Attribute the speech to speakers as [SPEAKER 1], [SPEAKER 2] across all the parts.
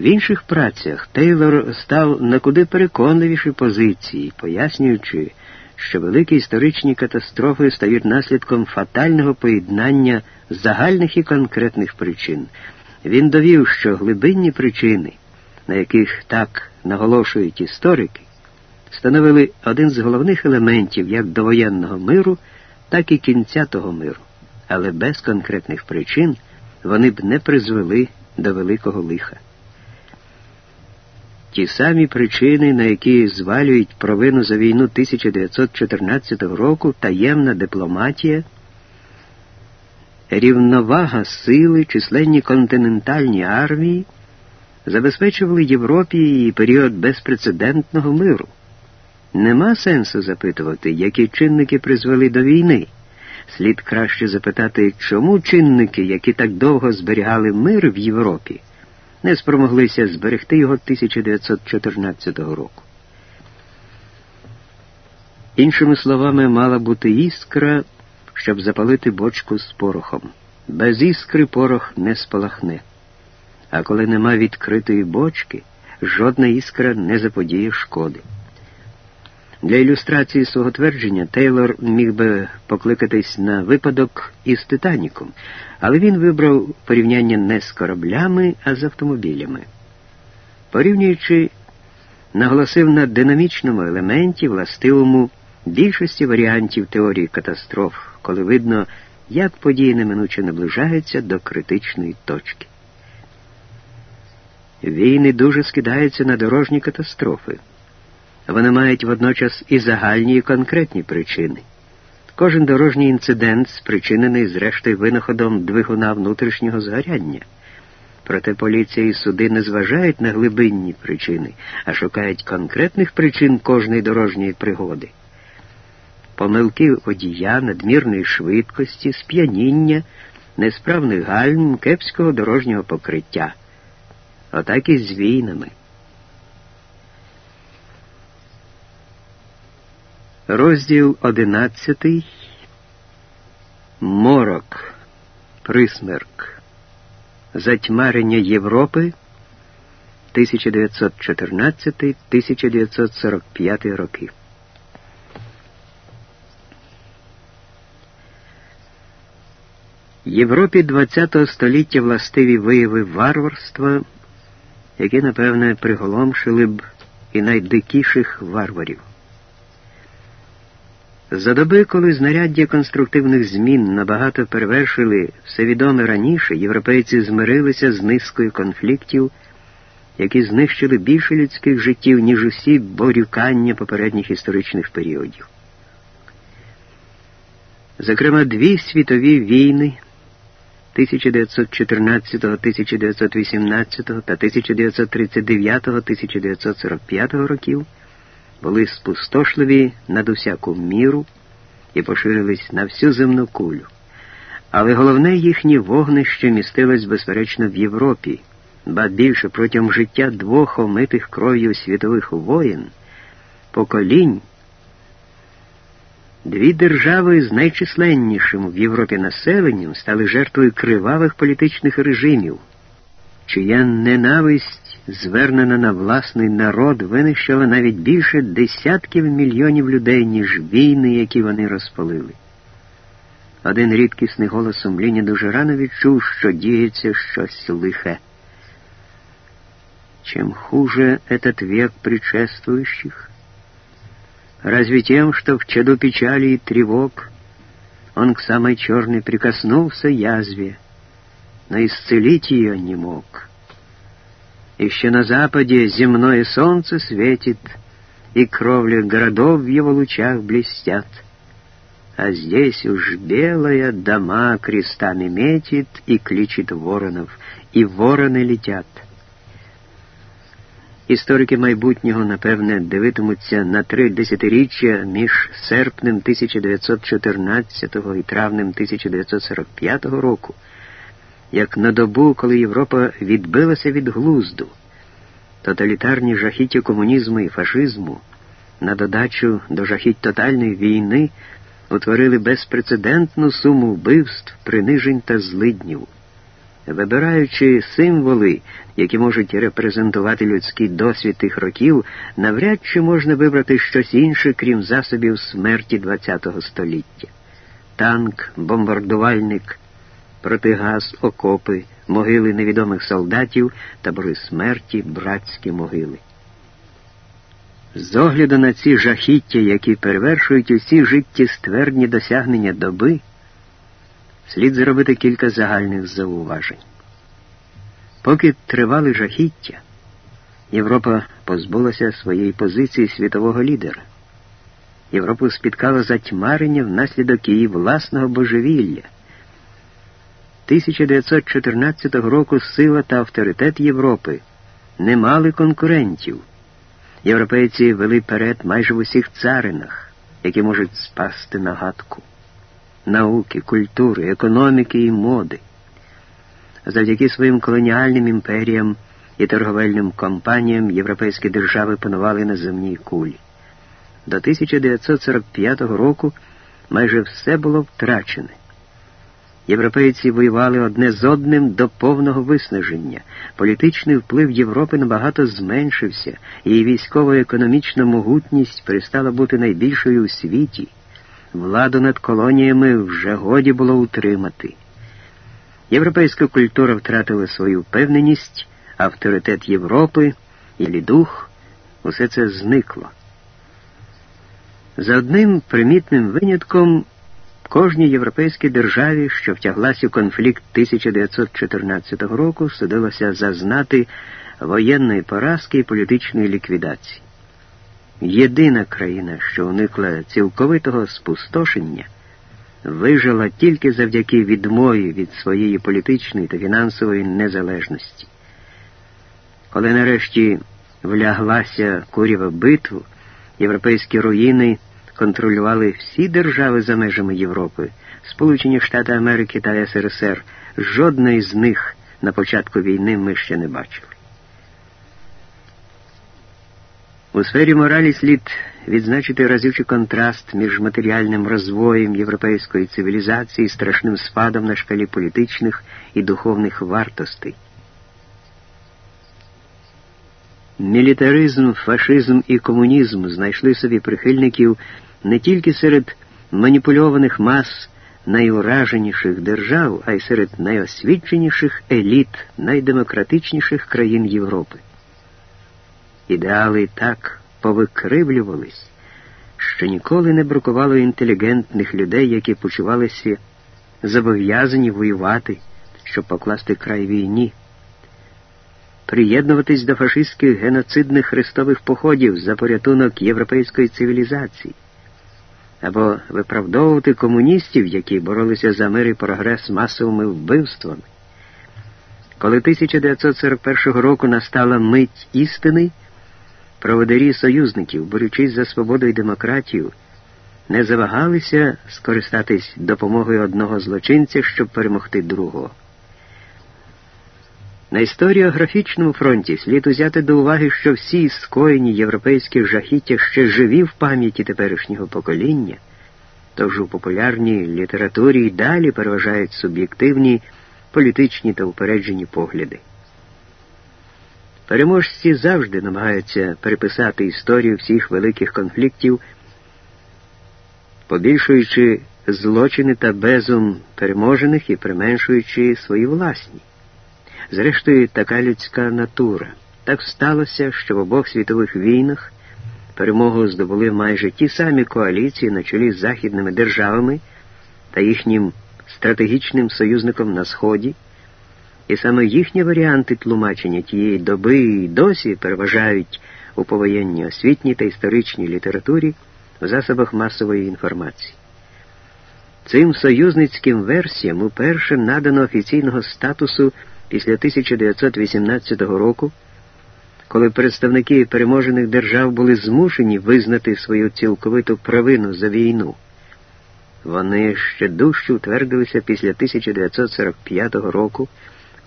[SPEAKER 1] В інших працях Тейлор став на куди переконливіші позиції, пояснюючи, що великі історичні катастрофи стають наслідком фатального поєднання загальних і конкретних причин. Він довів, що глибинні причини, на яких так наголошують історики, становили один з головних елементів як довоєнного миру, так і кінця того миру, але без конкретних причин вони б не призвели до великого лиха. Ті самі причини, на які звалюють провину за війну 1914 року, таємна дипломатія, рівновага сили, численні континентальні армії, забезпечували Європі її період безпрецедентного миру. Нема сенсу запитувати, які чинники призвели до війни. Слід краще запитати, чому чинники, які так довго зберігали мир в Європі, не спромоглися зберегти його 1914 року. Іншими словами, мала бути іскра, щоб запалити бочку з порохом. Без іскри порох не спалахне. А коли нема відкритої бочки, жодна іскра не заподіє шкоди. Для ілюстрації свого твердження Тейлор міг би покликатись на випадок із Титаніком, але він вибрав порівняння не з кораблями, а з автомобілями. Порівнюючи, наголосив на динамічному елементі, властивому більшості варіантів теорії катастроф, коли видно, як події неминуче наближаються до критичної точки. Війни дуже скидаються на дорожні катастрофи. Вони мають водночас і загальні і конкретні причини. Кожен дорожній інцидент спричинений, зрештою, винаходом двигуна внутрішнього згоряння. Проте поліція і суди не зважають на глибинні причини, а шукають конкретних причин кожної дорожньої пригоди. Помилки водія, надмірної швидкості, сп'яніння, несправних гальм, кепського дорожнього покриття. Отак і з війнами. Розділ одинадцятий. Морок. Присмерк. Затьмарення Європи 1914-1945 роки. Європі ХХ століття властиві вияви варварства, які, напевне, приголомшили б і найдикіших варварів. За доби, коли знаряддя конструктивних змін набагато перевершили все відоме раніше, європейці змирилися з низкою конфліктів, які знищили більше людських життів, ніж усі борюкання попередніх історичних періодів. Зокрема, дві світові війни 1914, 1918 та 1939-1945 років були спустошливі над усяку міру і поширились на всю земну кулю. Але головне їхнє вогнище містилось, безперечно, в Європі, ба більше протягом життя двох омитих кров'ю світових воєн, поколінь. Дві держави з найчисленнішим в Європі населенням стали жертвою кривавих політичних режимів, чия ненависть звернена на власний народ, винищила навіть більше десятків мільйонів людей, ніж війни, які вони розпалили. Один рідкісний голос сумління дуже рано відчув, що діється щось лихе. Чем хуже этот век предшествующих? Разве тем, что в чаду печали и тревог он к самой черной прикоснулся язве, но исцелить ее не мог?» Еще на западе земное солнце светит, и кровли городов в его лучах блестят. А здесь уж белая дома крестами метит и кличет воронов, и ворони летять. Історики майбутнього, напевне, дивитимуться на три десятиріччя між серпнем 1914 і травнем 1945 року як на добу, коли Європа відбилася від глузду, тоталітарні жахіття комунізму і фашизму, на додачу до жахіть тотальної війни утворили безпрецедентну суму вбивств, принижень та злиднів. Вибираючи символи, які можуть репрезентувати людський досвід тих років, навряд чи можна вибрати щось інше, крім засобів смерті ХХ століття. Танк, бомбардувальник, протигаз, окопи, могили невідомих солдатів, табори смерті, братські могили. З огляду на ці жахіття, які перевершують усі життєствердні досягнення доби, слід зробити кілька загальних зауважень. Поки тривали жахіття, Європа позбулася своєї позиції світового лідера. Європу спіткало затьмарення внаслідок її власного божевілля. 1914 року сила та авторитет Європи не мали конкурентів. Європейці вели перед майже в усіх царинах, які можуть спасти нагадку науки, культури, економіки і моди. Завдяки своїм колоніальним імперіям і торговельним компаніям європейські держави панували на земній кулі. До 1945 року майже все було втрачене. Європейці воювали одне з одним до повного виснаження. Політичний вплив Європи набагато зменшився, її військово-економічна могутність перестала бути найбільшою у світі. Владу над колоніями вже годі було утримати. Європейська культура втратила свою впевненість, авторитет Європи і дух усе це зникло. За одним примітним винятком кожній європейській державі, що втяглася у конфлікт 1914 року, судилося зазнати воєнної поразки і політичної ліквідації. Єдина країна, що уникла цілковитого спустошення, вижила тільки завдяки відмові від своєї політичної та фінансової незалежності. Коли нарешті вляглася курєва битву, європейські руїни контролювали всі держави за межами Європи, Сполучені Штати Америки та СРСР. Жодної з них на початку війни ми ще не бачили. У сфері моралі слід відзначити разючий контраст між матеріальним розвоєм європейської цивілізації і страшним спадом на шкалі політичних і духовних вартостей. Мілітаризм, фашизм і комунізм знайшли собі прихильників не тільки серед маніпульованих мас найураженіших держав, а й серед найосвіченіших еліт найдемократичніших країн Європи. Ідеали так повикривлювались, що ніколи не бракувало інтелігентних людей, які почувалися зобов'язані воювати, щоб покласти край війні, приєднуватись до фашистських геноцидних хрестових походів за порятунок європейської цивілізації, або виправдовувати комуністів, які боролися за мир і прогрес масовими вбивствами. Коли 1941 року настала мить істини, проводарі союзників, борючись за свободу і демократію, не завагалися скористатись допомогою одного злочинця, щоб перемогти другого. На історіографічному фронті слід узяти до уваги, що всі скоєні європейські жахіття ще живі в пам'яті теперішнього покоління, тож у популярній літературі й далі переважають суб'єктивні політичні та упереджені погляди. Переможці завжди намагаються переписати історію всіх великих конфліктів, побільшуючи злочини та безум переможених і применшуючи свої власні. Зрештою, така людська натура. Так сталося, що в обох світових війнах перемогу здобули майже ті самі коаліції на чолі з західними державами та їхнім стратегічним союзником на Сході. І саме їхні варіанти тлумачення тієї доби і досі переважають у повоєнній освітній та історичній літературі в засобах масової інформації. Цим союзницьким версіям уперше надано офіційного статусу після 1918 року, коли представники переможених держав були змушені визнати свою цілковиту провину за війну. Вони ще дужче утвердилися після 1945 року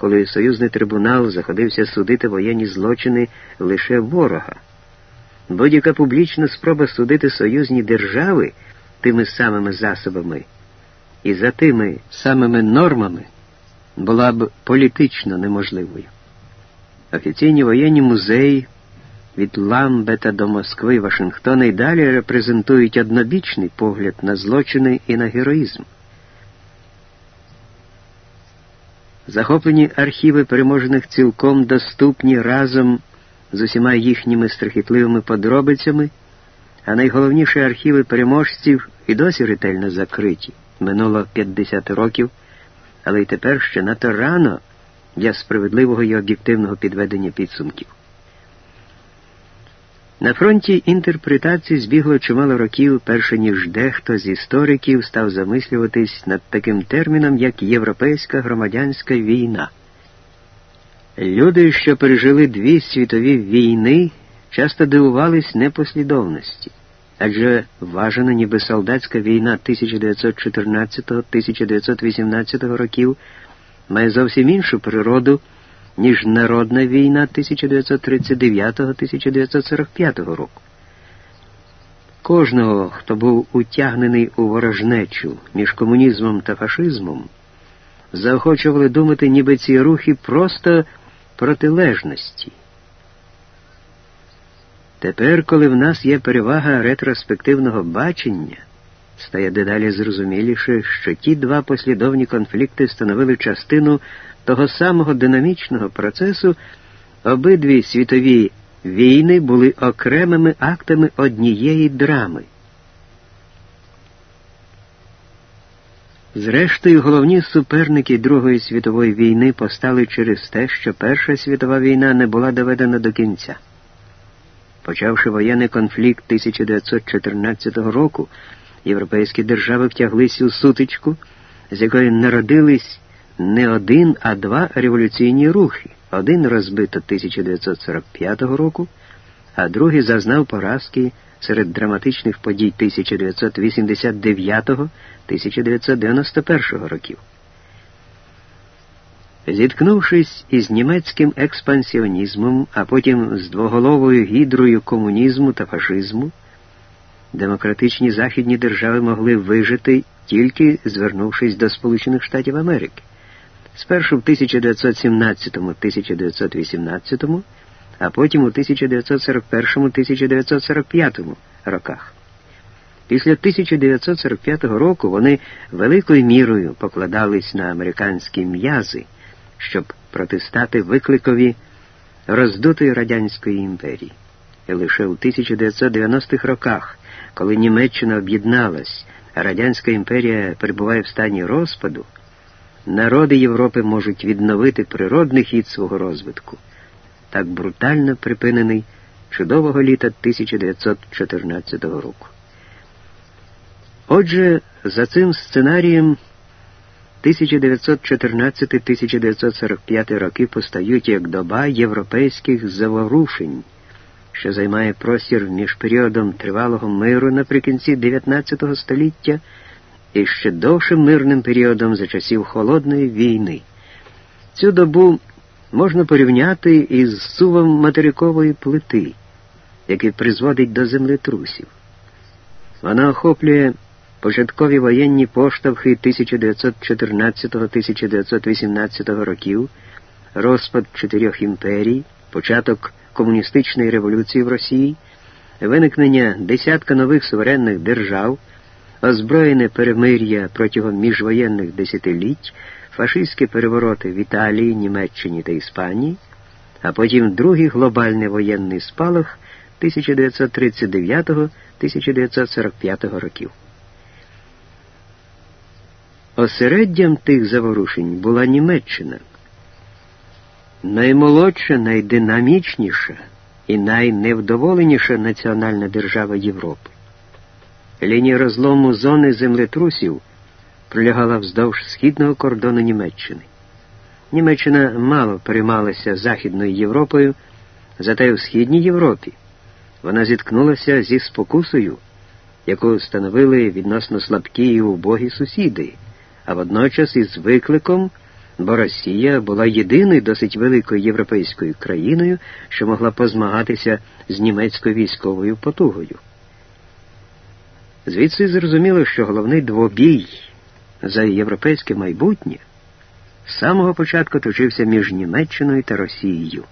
[SPEAKER 1] коли союзний трибунал заходився судити воєнні злочини лише ворога. Будь-яка публічна спроба судити союзні держави тими самими засобами і за тими самими нормами була б політично неможливою. Офіційні воєнні музеї від Ламбета до Москви, Вашингтона і далі репрезентують однобічний погляд на злочини і на героїзм. Захоплені архіви переможених цілком доступні разом з усіма їхніми страхітливими подробицями, а найголовніші архіви переможців і досі ретельно закриті. Минуло 50 років, але й тепер ще надто рано для справедливого і об'єктивного підведення підсумків. На фронті інтерпретації збігло чимало років, перше ніж дехто з істориків став замислюватись над таким терміном, як Європейська громадянська війна. Люди, що пережили дві світові війни, часто дивувались непослідовності, адже вважена ніби солдатська війна 1914-1918 років має зовсім іншу природу ніж народна війна 1939-1945 року. Кожного, хто був утягнений у ворожнечу між комунізмом та фашизмом, заохочували думати, ніби ці рухи просто протилежності. Тепер, коли в нас є перевага ретроспективного бачення, стає дедалі зрозуміліше, що ті два послідовні конфлікти становили частину того самого динамічного процесу обидві світові війни були окремими актами однієї драми. Зрештою, головні суперники Другої світової війни постали через те, що Перша світова війна не була доведена до кінця. Почавши воєнний конфлікт 1914 року, європейські держави втяглися у сутичку, з якої народились не один, а два революційні рухи. Один розбито 1945 року, а другий зазнав поразки серед драматичних подій 1989-1991 років. Зіткнувшись із німецьким експансіонізмом, а потім з двоголовою гідрою комунізму та фашизму, демократичні західні держави могли вижити тільки звернувшись до Сполучених Штатів Америки спершу в 1917-1918, а потім у 1941-1945 роках. Після 1945 року вони великою мірою покладались на американські м'язи, щоб протистати викликові роздутої Радянської імперії. І лише у 1990-х роках, коли Німеччина об'єдналась, а Радянська імперія перебуває в стані розпаду, народи Європи можуть відновити природний хід свого розвитку, так брутально припинений чудового літа 1914 року. Отже, за цим сценарієм 1914-1945 роки постають як доба європейських заворушень, що займає простір між періодом тривалого миру наприкінці 19 століття і ще довшим мирним періодом за часів Холодної війни. Цю добу можна порівняти із сувом материкової плити, який призводить до землетрусів. Вона охоплює початкові воєнні поштовхи 1914-1918 років, розпад чотирьох імперій, початок комуністичної революції в Росії, виникнення десятка нових суверенних держав озброєне перемир'я протягом міжвоєнних десятиліть, фашистські перевороти в Італії, Німеччині та Іспанії, а потім другий глобальний воєнний спалах 1939-1945 років. Осереддям тих заворушень була Німеччина. Наймолодша, найдинамічніша і найневдоволеніша національна держава Європи. Лінія розлому зони землетрусів пролягала вздовж східного кордону Німеччини. Німеччина мало переймалася Західною Європою, зате в Східній Європі вона зіткнулася зі спокусою, яку становили відносно слабкі і убогі сусіди, а водночас із викликом, бо Росія була єдиною досить великою європейською країною, що могла позмагатися з німецькою військовою потугою. Звідси зрозуміло, що головний двобій за європейське майбутнє з самого початку точився між Німеччиною та Росією.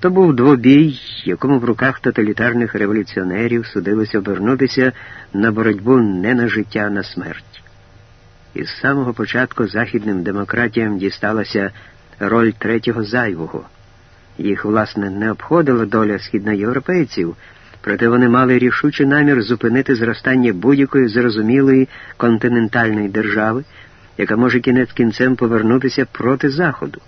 [SPEAKER 1] То був двобій, якому в руках тоталітарних революціонерів судилося обернутися на боротьбу не на життя, а на смерть. І з самого початку західним демократіям дісталася роль третього зайвого. Їх, власне, не обходила доля східноєвропейців, проте вони мали рішучий намір зупинити зростання будь-якої зрозумілої континентальної держави, яка може кінець кінцем повернутися проти Заходу.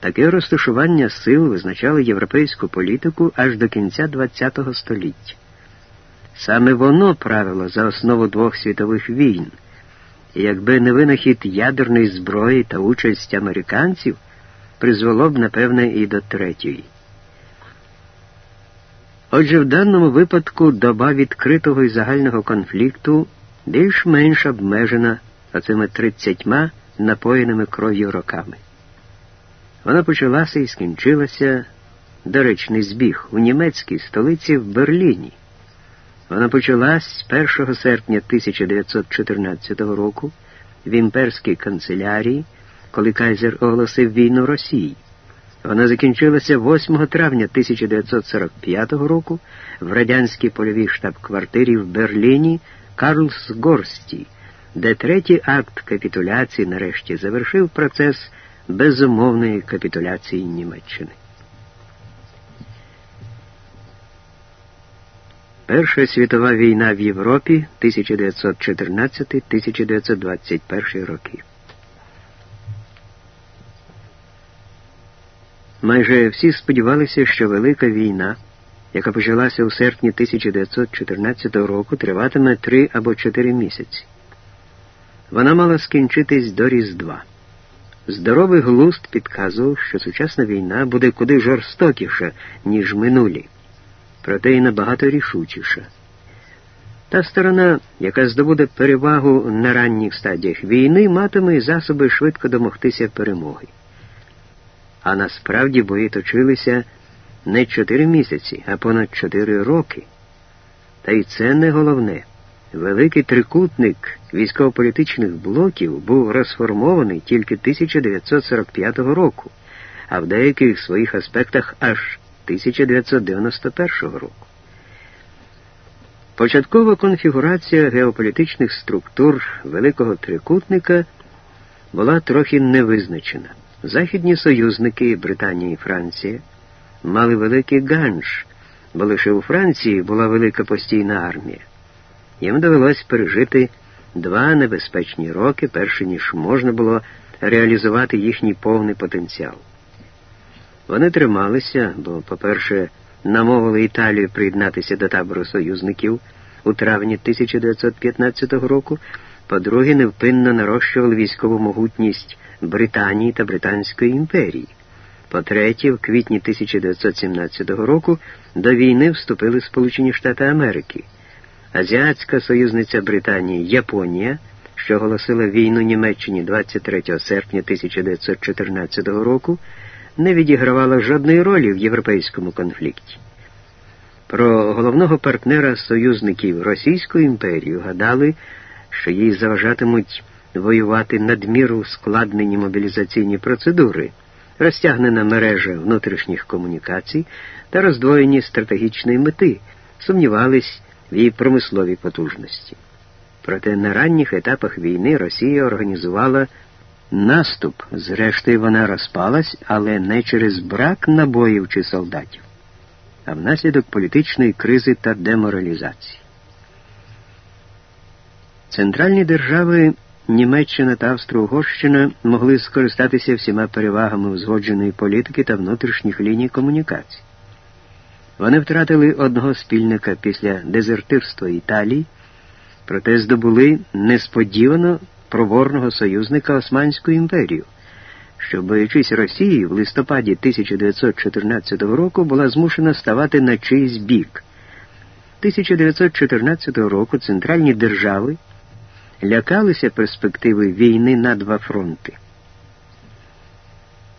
[SPEAKER 1] Таке розташування сил визначало європейську політику аж до кінця ХХ століття. Саме воно правило за основу двох світових війн, якби не винахід ядерної зброї та участь американців, призвело б, напевне, і до третьої. Отже, в даному випадку доба відкритого і загального конфлікту більш-менш обмежена оцими тридцятьма напоєними кров'ю роками. Вона почалася і скінчилася доречний збіг у німецькій столиці в Берліні. Вона почалась 1 серпня 1914 року в імперській канцелярії, коли Кайзер оголосив війну Росії. Вона закінчилася 8 травня 1945 року в радянській польовій штаб-квартирі в Берліні Карлсгорсті, де третій акт капітуляції нарешті завершив процес безумовної капітуляції Німеччини. Перша світова війна в Європі 1914-1921 роки. Майже всі сподівалися, що Велика війна, яка почалася у серпні 1914 року, триватиме три або чотири місяці. Вона мала скінчитись до Різдва. Здоровий глуст підказував, що сучасна війна буде куди жорстокіша, ніж минулі, проте й набагато рішучіша. Та сторона, яка здобуде перевагу на ранніх стадіях війни, матиме засоби швидко домогтися перемоги. А насправді бої точилися не чотири місяці, а понад чотири роки. Та й це не головне. Великий трикутник військово-політичних блоків був розформований тільки 1945 року, а в деяких своїх аспектах аж 1991 року. Початкова конфігурація геополітичних структур Великого Трикутника була трохи невизначена. Західні союзники Британія і Франція мали великий ганж, бо лише у Франції була велика постійна армія. Їм довелось пережити два небезпечні роки, перше ніж можна було реалізувати їхній повний потенціал. Вони трималися, бо, по-перше, намовили Італію приєднатися до табору союзників у травні 1915 року, по-друге, невпинно нарощували військову могутність Британії та Британської імперії. По-третє, в квітні 1917 року до війни вступили Сполучені Штати Америки. Азіатська союзниця Британії Японія, що оголосила війну Німеччині 23 серпня 1914 року, не відігравала жодної ролі в європейському конфлікті. Про головного партнера союзників Російської імперії гадали, що їй заважатимуть воювати надміру складнені мобілізаційні процедури, розтягнена мережа внутрішніх комунікацій та роздвоєні стратегічної мети, сумнівались в її промисловій потужності. Проте на ранніх етапах війни Росія організувала наступ, зрештою вона розпалась, але не через брак набоїв чи солдатів, а внаслідок політичної кризи та деморалізації. Центральні держави Німеччина та Австро-Угорщина могли скористатися всіма перевагами узгодженої політики та внутрішніх ліній комунікацій. Вони втратили одного спільника після дезертирства Італії, проте здобули несподівано проворного союзника Османську імперію, що, боючись Росії, в листопаді 1914 року була змушена ставати на чийсь бік. 1914 року центральні держави лякалися перспективи війни на два фронти.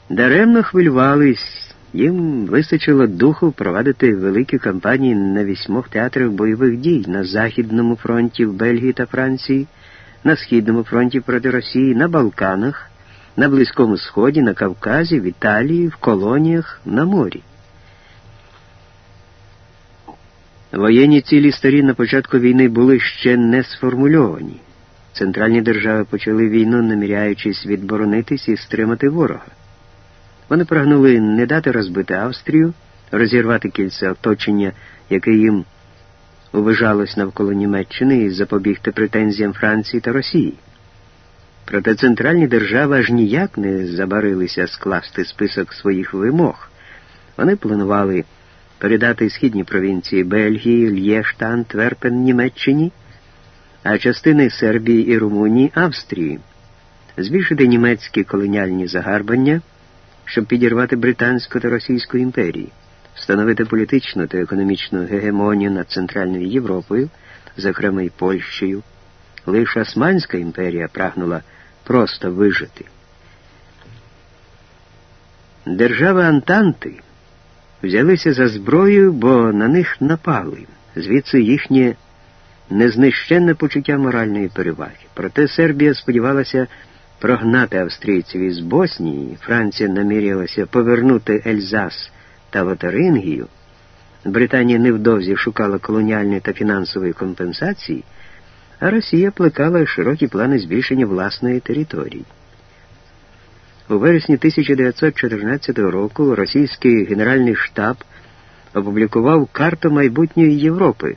[SPEAKER 1] Даремно хвилювались, їм вистачило духу провадити великі кампанії на вісьмох театрах бойових дій на Західному фронті в Бельгії та Франції, на Східному фронті проти Росії, на Балканах, на Близькому Сході, на Кавказі, в Італії, в колоніях, на морі. Воєнні цілі сторін на початку війни були ще не сформульовані. Центральні держави почали війну, наміряючись відборонитись і стримати ворога. Вони прагнули не дати розбити Австрію, розірвати кільце оточення, яке їм увижалось навколо Німеччини, і запобігти претензіям Франції та Росії. Проте центральні держави аж ніяк не забарилися скласти список своїх вимог. Вони планували передати східні провінції Бельгії, Л'єшта, Антверпен Німеччині, а частини Сербії і Румунії Австрії, збільшити німецькі колоніальні загарбання, щоб підірвати Британську та Російську імперії, встановити політичну та економічну гегемонію над Центральною Європою, зокрема й Польщею. Лише Османська імперія прагнула просто вижити. Держави Антанти взялися за зброю, бо на них напали, звідси їхнє незнищенне почуття моральної переваги. Проте Сербія сподівалася прогнати австрійців із Боснії, Франція намірялася повернути Ельзас та Ватарингію. Британія невдовзі шукала колоніальної та фінансової компенсації, а Росія плекала широкі плани збільшення власної території. У вересні 1914 року російський генеральний штаб опублікував карту майбутньої Європи,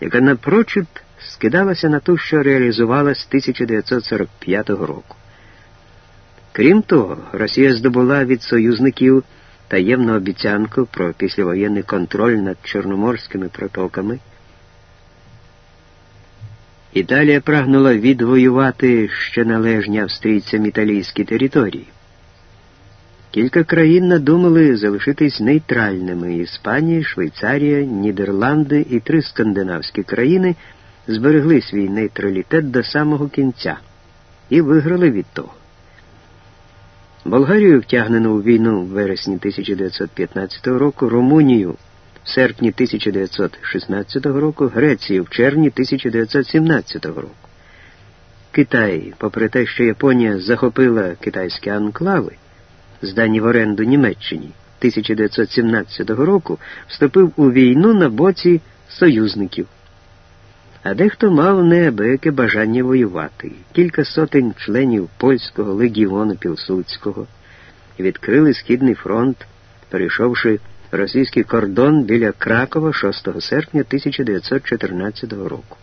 [SPEAKER 1] яка напрочуд скидалася на ту, що реалізувалась з 1945 року. Крім того, Росія здобула від союзників таємну обіцянку про післявоєнний контроль над чорноморськими протоками. Італія прагнула відвоювати ще належні австрійцям італійські території. Кілька країн надумали залишитись нейтральними Іспанія, Швейцарія, Нідерланди і три скандинавські країни зберегли свій нейтралітет до самого кінця і виграли від того. Болгарію втягнено у війну в вересні 1915 року, Румунію в серпні 1916 року, Грецію в червні 1917 року. Китай, попри те, що Японія захопила китайські анклави, здані в оренду Німеччині 1917 року, вступив у війну на боці союзників. А дехто мав неабияке бажання воювати. Кілька сотень членів польського легіону Пілсудського відкрили Східний фронт, перейшовши російський кордон біля Кракова 6 серпня 1914 року.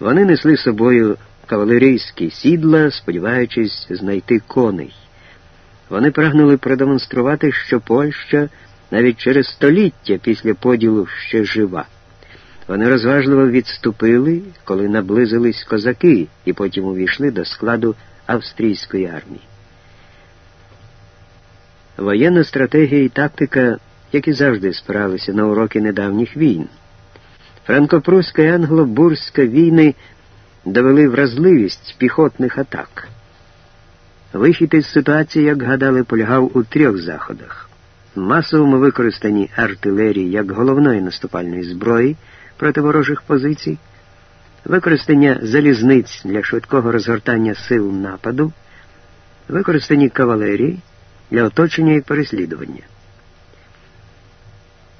[SPEAKER 1] Вони несли з собою кавалерійські сідла, сподіваючись знайти коней. Вони прагнули продемонструвати, що Польща навіть через століття після поділу ще жива. Вони розважливо відступили, коли наблизились козаки, і потім увійшли до складу австрійської армії. Воєнна стратегія і тактика, як і завжди, спиралися на уроки недавніх війн. Франко-прусська і англо-бурська війни довели вразливість піхотних атак. Вихід із ситуації, як гадали, полягав у трьох заходах: масовому використанні артилерії як головної наступальної зброї проти ворожих позицій, використання залізниць для швидкого розгортання сил нападу, використання кавалерії для оточення і переслідування.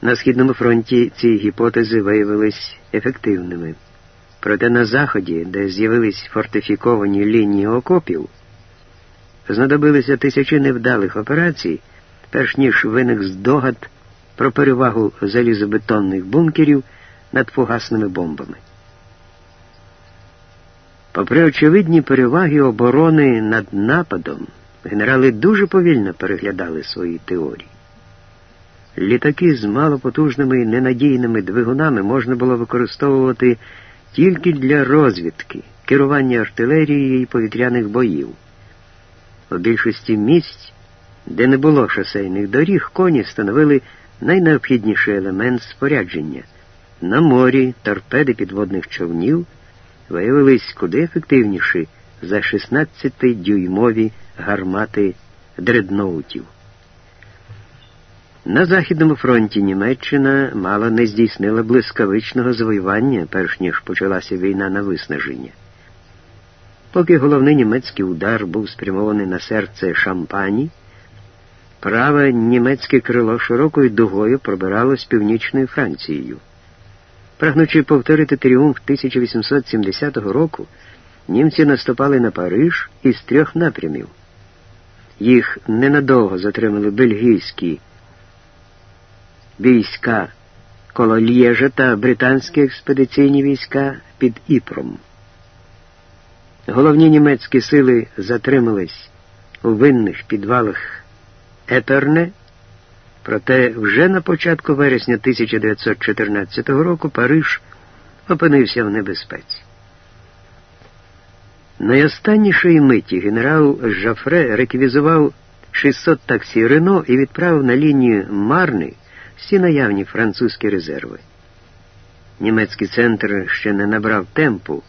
[SPEAKER 1] На Східному фронті ці гіпотези виявились ефективними. Проте на Заході, де з'явились фортифіковані лінії окопів, знадобилися тисячі невдалих операцій, перш ніж виник здогад про перевагу залізобетонних бункерів над фугасними бомбами. Попри очевидні переваги оборони над нападом, генерали дуже повільно переглядали свої теорії. Літаки з малопотужними і ненадійними двигунами можна було використовувати тільки для розвідки, керування артилерією і повітряних боїв. У більшості місць, де не було шосейних доріг, коні становили найнеобхідніший елемент спорядження. На морі торпеди підводних човнів виявились куди ефективніші за 16-дюймові гармати дредноутів. На Західному фронті Німеччина мало не здійснила блискавичного завоювання, перш ніж почалася війна на виснаження. Поки головний німецький удар був спрямований на серце шампані, праве німецьке крило широкою дугою пробиралось північною Францією. Прагнучи повторити тріумф 1870 року, німці наступали на Париж із трьох напрямів. Їх ненадовго затримали бельгійські війська коло Лєжа та британські експедиційні війська під Іпром. Головні німецькі сили затримались у винних підвалах Еперне, проте вже на початку вересня 1914 року Париж опинився в небезпеці. Найостаннішої миті генерал Жафре реквізував 600 таксі Рено і відправив на лінію Марни всі наявні французькі резерви. Німецький центр ще не набрав темпу.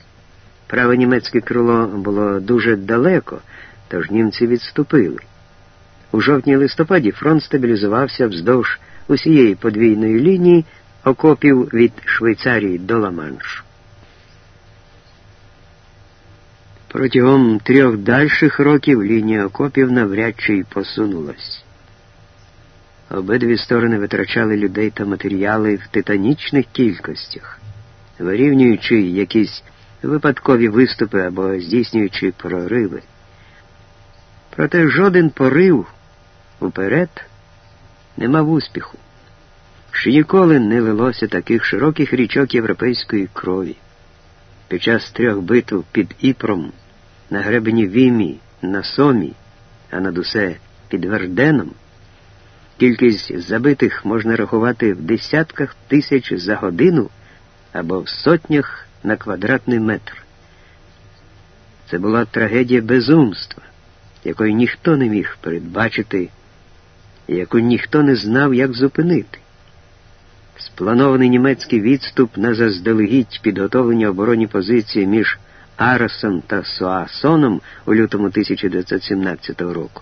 [SPEAKER 1] Праве німецьке крило було дуже далеко, тож німці відступили. У жовтні-листопаді фронт стабілізувався вздовж усієї подвійної лінії окопів від Швейцарії до Ла-Маншу. Протягом трьох дальших років лінія окопів навряд чи й посунулась. Обидві сторони витрачали людей та матеріали в титанічних кількостях, вирівнюючи якісь випадкові виступи або здійснюючи прориви. Проте жоден порив уперед не мав успіху. Ще ніколи не лилося таких широких річок європейської крові. Під час трьох битв під Іпром, на гребені Вімі, на Сомі, а над усе під Верденом, кількість забитих можна рахувати в десятках тисяч за годину або в сотнях на квадратний метр. Це була трагедія безумства, якої ніхто не міг передбачити, яку ніхто не знав, як зупинити. Спланований німецький відступ на заздалегідь підготовлені оборонні позиції між Арасом та Суасоном у лютому 1917 року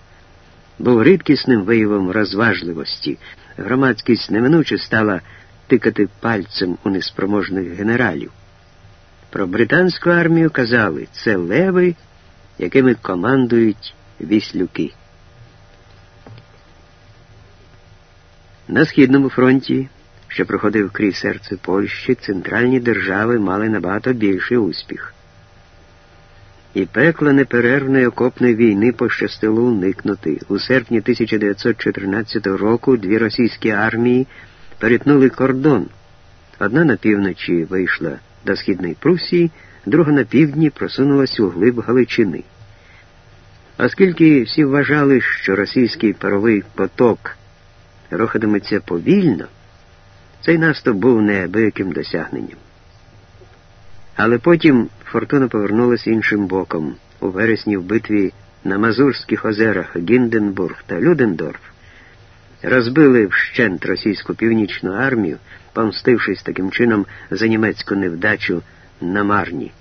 [SPEAKER 1] був рідкісним виявом розважливості. Громадськість неминуче стала тикати пальцем у неспроможних генералів. Про британську армію казали це леви, якими командують віслюки. На Східному фронті, що проходив крізь серце Польщі, центральні держави мали набагато більший успіх. І пекла неперервної окопної війни пощастило уникнути. У серпні 1914 року дві російські армії перетнули кордон. Одна на півночі вийшла до Східної Прусії, друга на півдні просунулась у глиб Галичини. Оскільки всі вважали, що російський паровий поток рухатиметься повільно, цей наступ був неабияким досягненням. Але потім фортуна повернулася іншим боком. У вересні в битві на Мазурських озерах Гінденбург та Людендорф розбили вщент російську північну армію, помстившись таким чином за німецьку невдачу на Марні.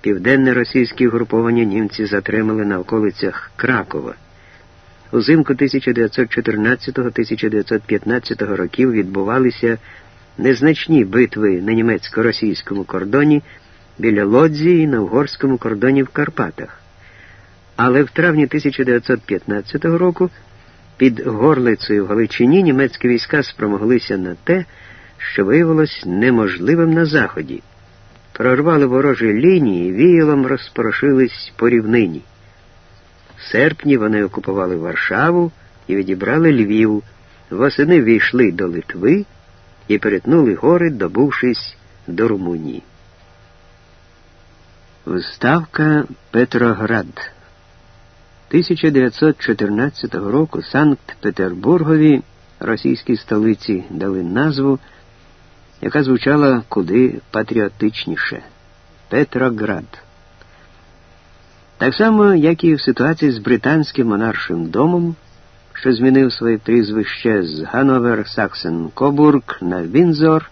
[SPEAKER 1] Південне російське угруповання німці затримали на околицях Кракова. Узимку 1914-1915 років відбувалися незначні битви на німецько-російському кордоні біля Лодзі і на угорському кордоні в Карпатах. Але в травні 1915 року під горлицею в Галичині німецькі війська спромоглися на те, що виявилось неможливим на Заході. Прорвали ворожі лінії віялом розпорошились по рівнині. Серпні вони окупували Варшаву і відібрали Львів, восени війшли до Литви і перетнули гори, добувшись до Румунії. Вставка Петроград 1914 року Санкт-Петербургові російській столиці дали назву, яка звучала куди патріотичніше Петроград. Так само, як і в ситуації з британським монаршим домом, що змінив своє прізвище з Гановер Саксен Кобург на Віндзор,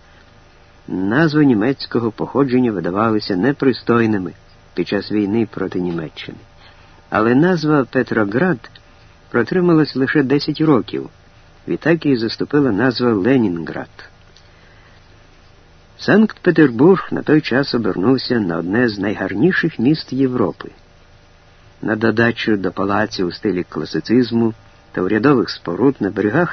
[SPEAKER 1] назви німецького походження видавалися непристойними під час війни проти Німеччини. Але назва Петроград протрималась лише 10 років, відтак і заступила назва Ленінград. Санкт Петербург на той час обернувся на одне з найгарніших міст Європи. На додачу до палаців у стилі класицизму та урядових споруд на берегах